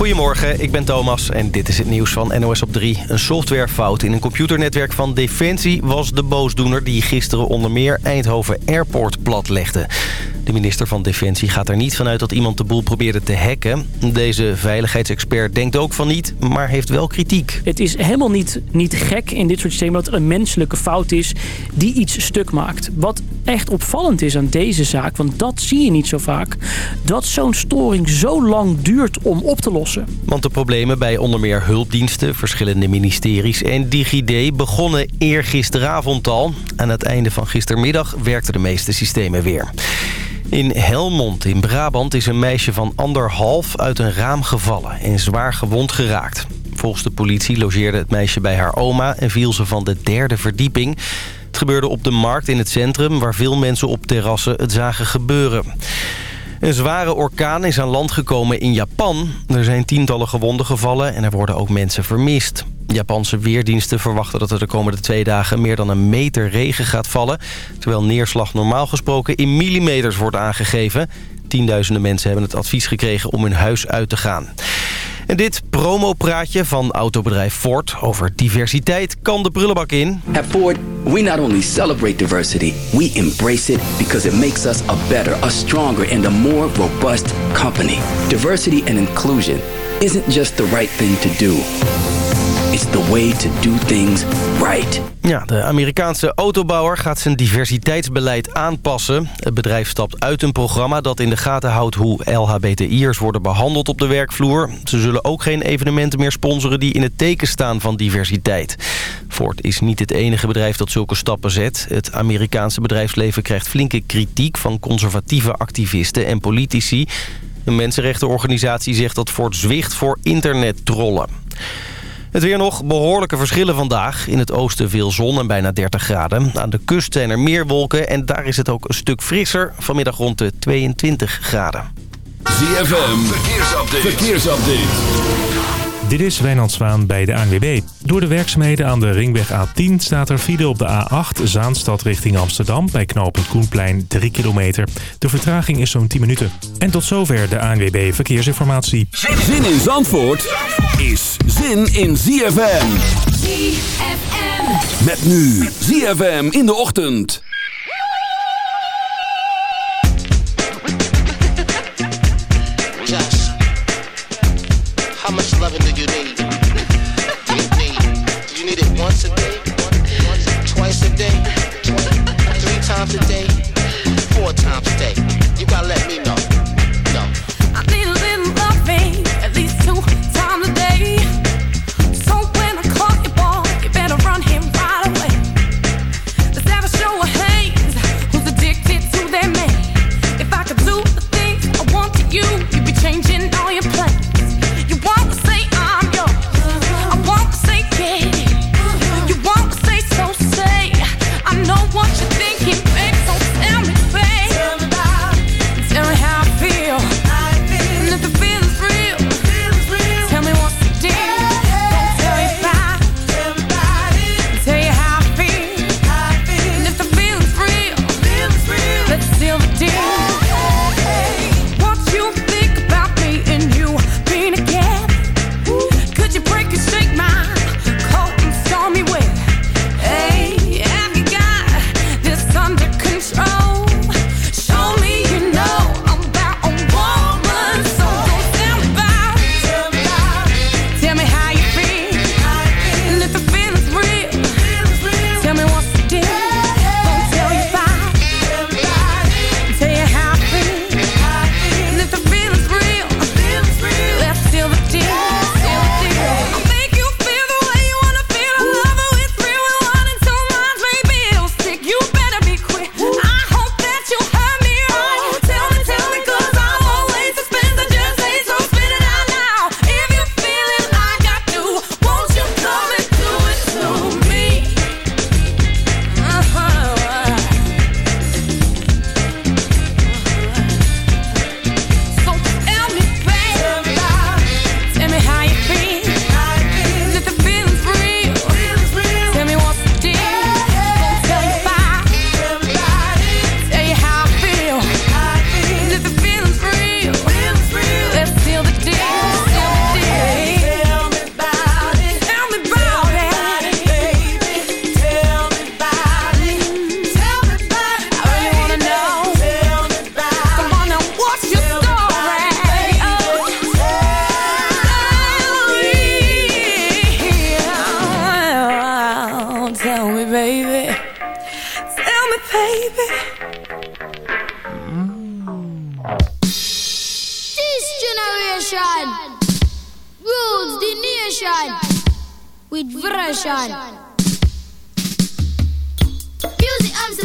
Goedemorgen, ik ben Thomas en dit is het nieuws van NOS op 3. Een softwarefout in een computernetwerk van Defensie was de boosdoener... die gisteren onder meer Eindhoven Airport platlegde. De minister van Defensie gaat er niet vanuit dat iemand de boel probeerde te hacken. Deze veiligheidsexpert denkt ook van niet, maar heeft wel kritiek. Het is helemaal niet, niet gek in dit soort systemen dat er een menselijke fout is die iets stuk maakt. Wat echt opvallend is aan deze zaak, want dat zie je niet zo vaak... dat zo'n storing zo lang duurt om op te lossen. Want de problemen bij onder meer hulpdiensten, verschillende ministeries en DigiD... begonnen eergisteravond al. Aan het einde van gistermiddag werkten de meeste systemen weer. In Helmond in Brabant is een meisje van anderhalf uit een raam gevallen en zwaar gewond geraakt. Volgens de politie logeerde het meisje bij haar oma en viel ze van de derde verdieping. Het gebeurde op de markt in het centrum waar veel mensen op terrassen het zagen gebeuren. Een zware orkaan is aan land gekomen in Japan. Er zijn tientallen gewonden gevallen en er worden ook mensen vermist. Japanse weerdiensten verwachten dat er de komende twee dagen meer dan een meter regen gaat vallen. Terwijl neerslag normaal gesproken in millimeters wordt aangegeven. Tienduizenden mensen hebben het advies gekregen om hun huis uit te gaan. En dit promopraatje van autobedrijf Ford over diversiteit kan de prullenbak in. At Ford, we not only celebrate diversity, we embrace it because it makes us a better, a stronger and a more robust company. Diversity and inclusion isn't just the right thing to do. It's the way to do things right. Ja, de Amerikaanse autobouwer gaat zijn diversiteitsbeleid aanpassen. Het bedrijf stapt uit een programma dat in de gaten houdt hoe LHBTI'ers worden behandeld op de werkvloer. Ze zullen ook geen evenementen meer sponsoren die in het teken staan van diversiteit. Ford is niet het enige bedrijf dat zulke stappen zet. Het Amerikaanse bedrijfsleven krijgt flinke kritiek van conservatieve activisten en politici. Een mensenrechtenorganisatie zegt dat Ford zwicht voor internettrollen. Het weer nog behoorlijke verschillen vandaag. In het oosten veel zon en bijna 30 graden. Aan de kust zijn er meer wolken en daar is het ook een stuk frisser. Vanmiddag rond de 22 graden. ZFM, verkeersupdate. verkeersupdate. Dit is Wijnand Zwaan bij de ANWB. Door de werkzaamheden aan de ringweg A10 staat er file op de A8 Zaanstad richting Amsterdam... bij knooppunt Koenplein 3 kilometer. De vertraging is zo'n 10 minuten. En tot zover de ANWB Verkeersinformatie. Zin in Zandvoort is zin in ZFM. ZFM. Met nu ZFM in de ochtend. How much Of the day.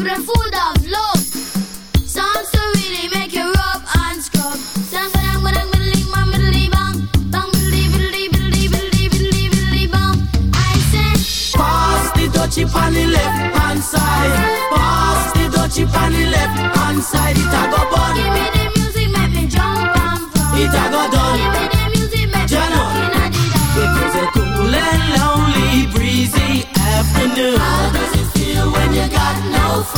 children of love. So really make you rub and scrub. Bang. Bang. I said, pass the dutchie on the left hand side. Pass the dutchie on the left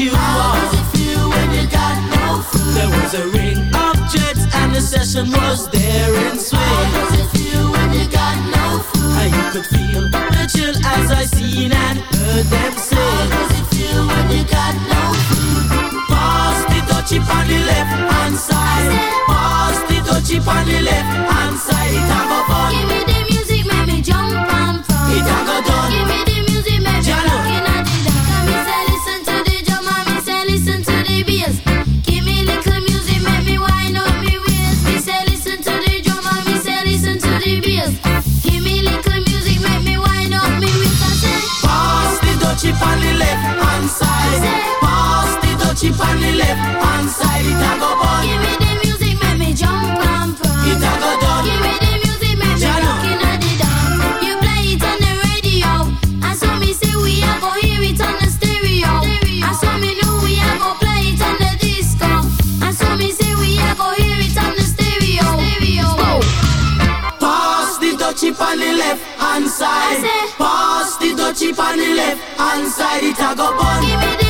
you How are. Does it feel when you got no food? There was a ring of jets and the session was there in swing. How does it feel when you got no food? I could feel the chill as I seen and heard them say. How does it feel when you got no food? Pass the touchy on the left hand side. Pass the touchy on the left hand side. Have a fun. left hand side. Pass the Dutchie on the left hand side. It a go bun.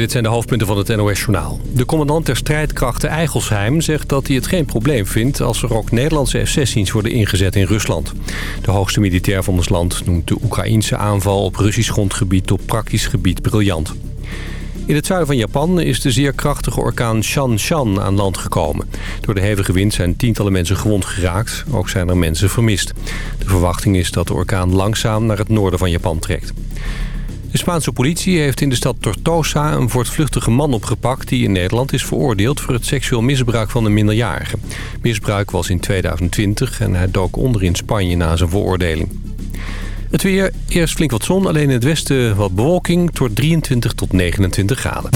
Dit zijn de hoofdpunten van het NOS-journaal. De commandant der strijdkrachten Eigelsheim zegt dat hij het geen probleem vindt... als er ook Nederlandse F-16's worden ingezet in Rusland. De hoogste militair van ons land noemt de Oekraïnse aanval op Russisch grondgebied... op praktisch gebied briljant. In het zuiden van Japan is de zeer krachtige orkaan Shan-Shan aan land gekomen. Door de hevige wind zijn tientallen mensen gewond geraakt. Ook zijn er mensen vermist. De verwachting is dat de orkaan langzaam naar het noorden van Japan trekt. De Spaanse politie heeft in de stad Tortosa een voortvluchtige man opgepakt... die in Nederland is veroordeeld voor het seksueel misbruik van een minderjarige. Misbruik was in 2020 en hij dook onder in Spanje na zijn veroordeling. Het weer, eerst flink wat zon, alleen in het westen wat bewolking... Wordt 23 tot 29 graden.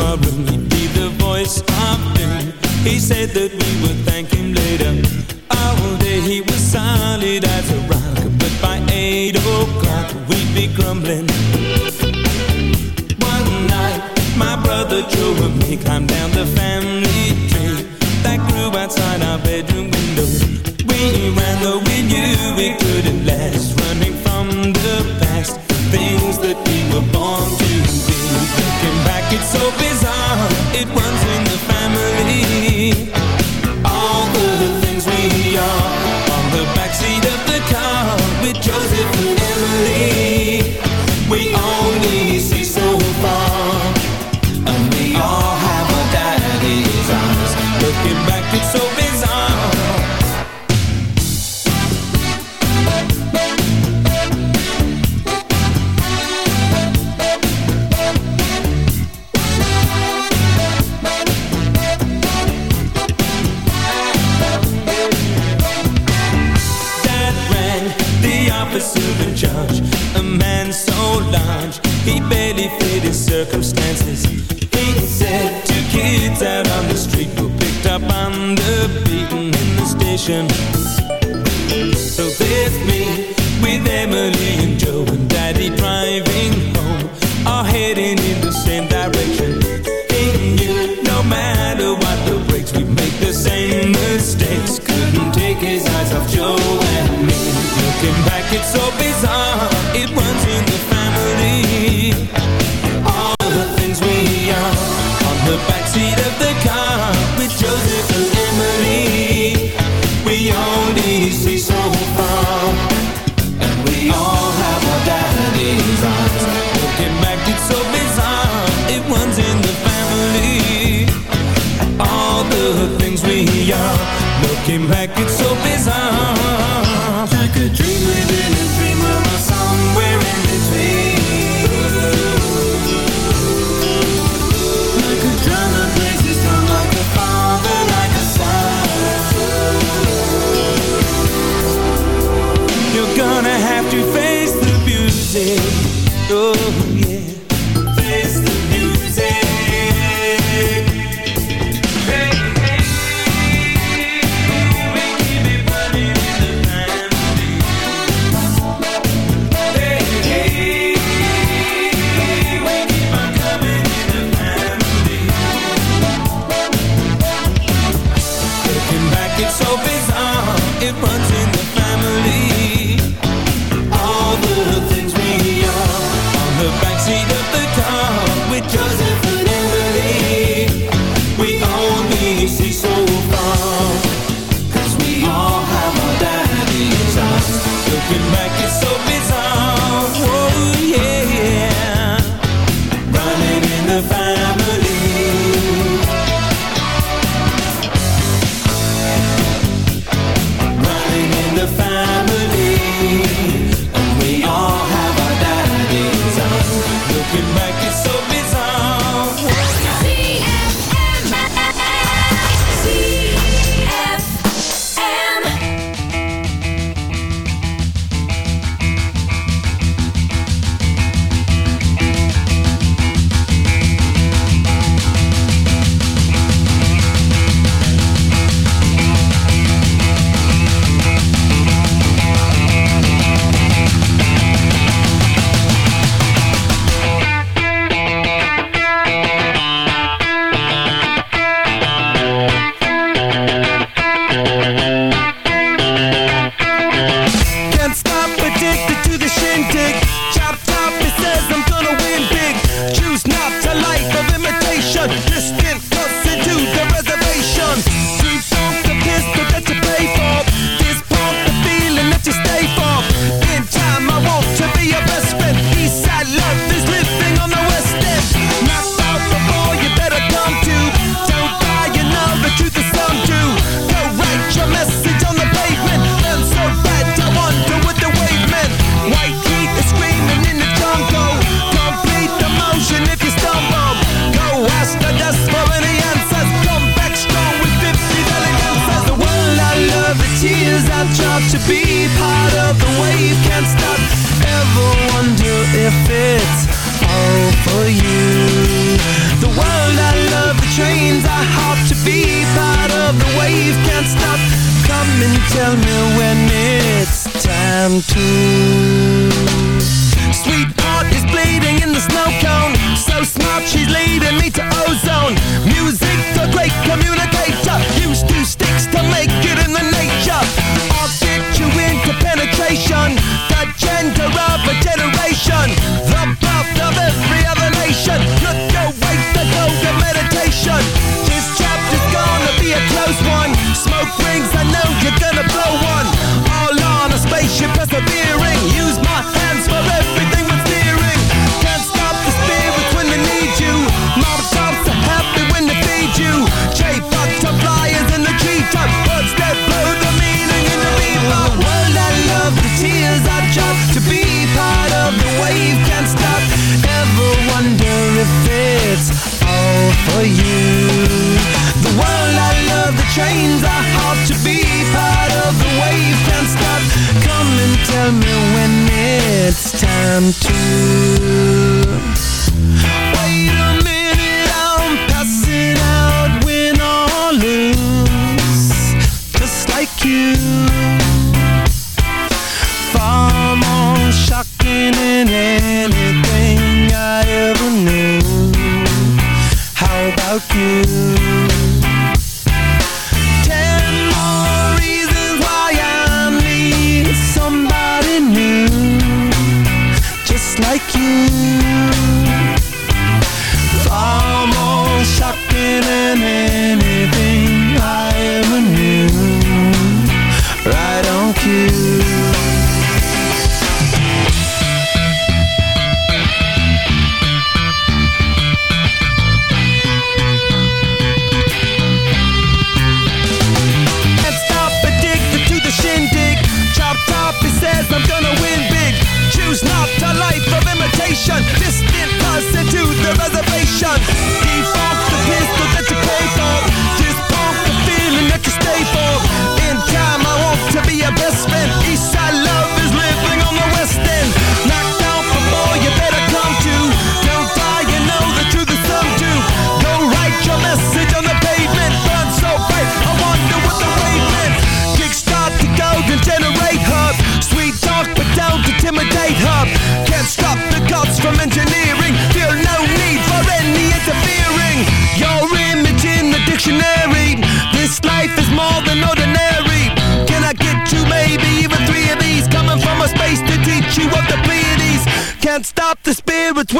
Our room. He'd be the voice of doom. He said that we would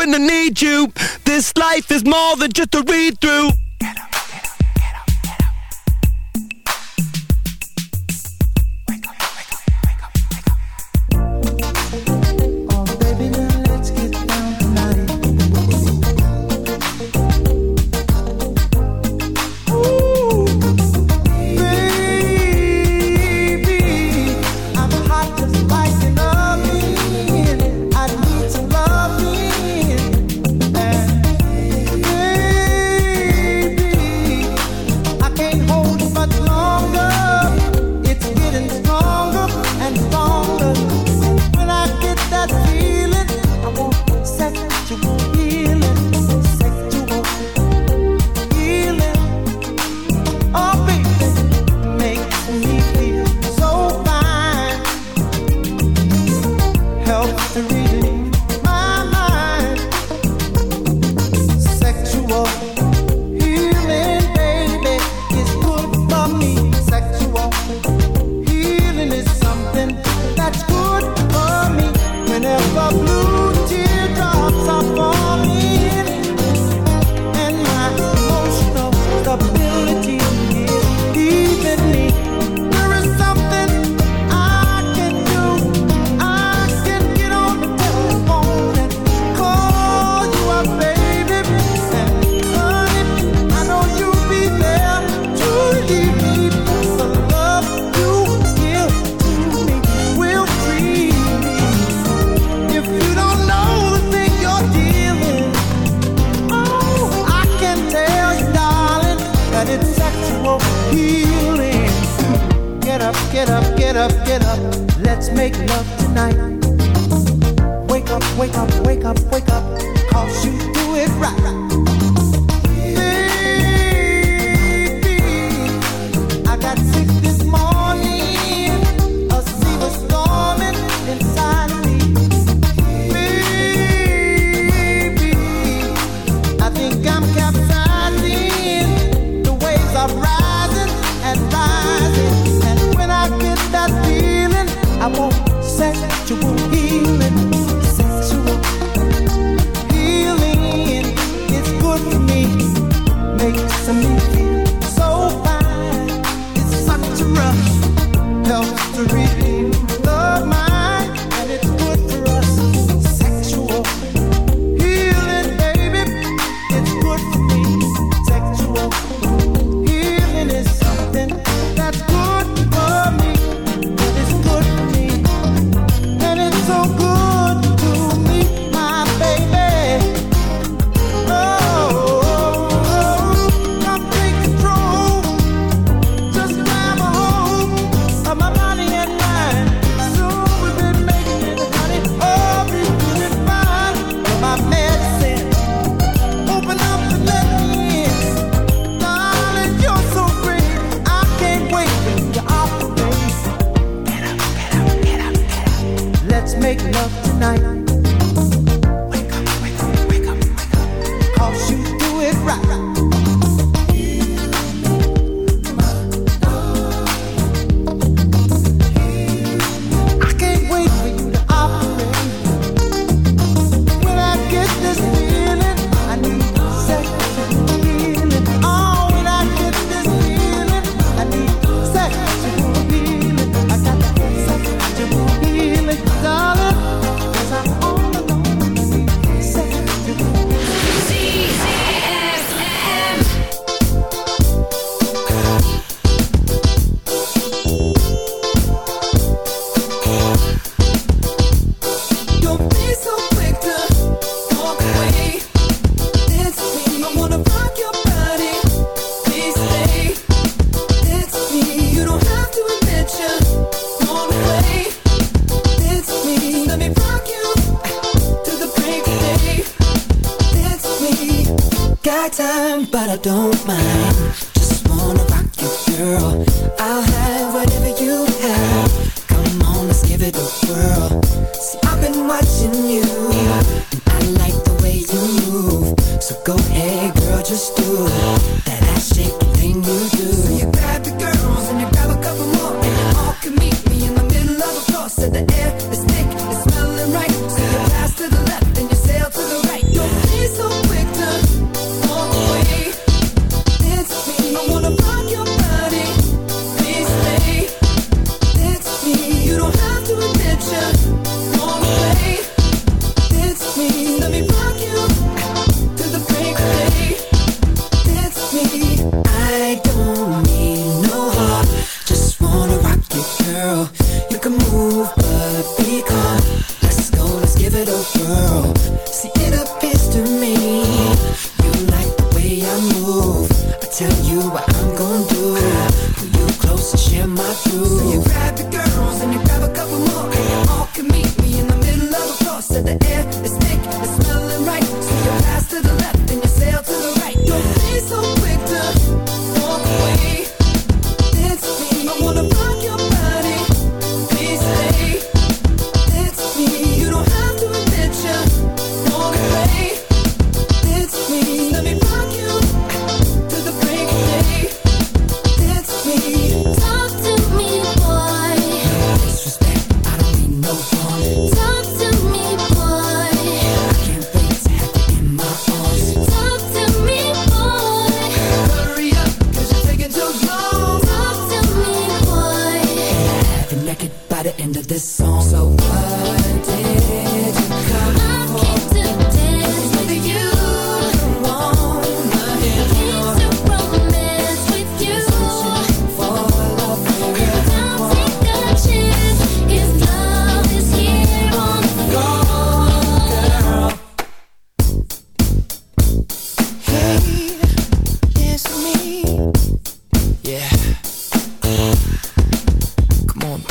when I need you. This life is more than just a read through.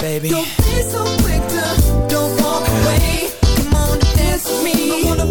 baby. Don't be so quick to don't walk away. Come on, dance with me.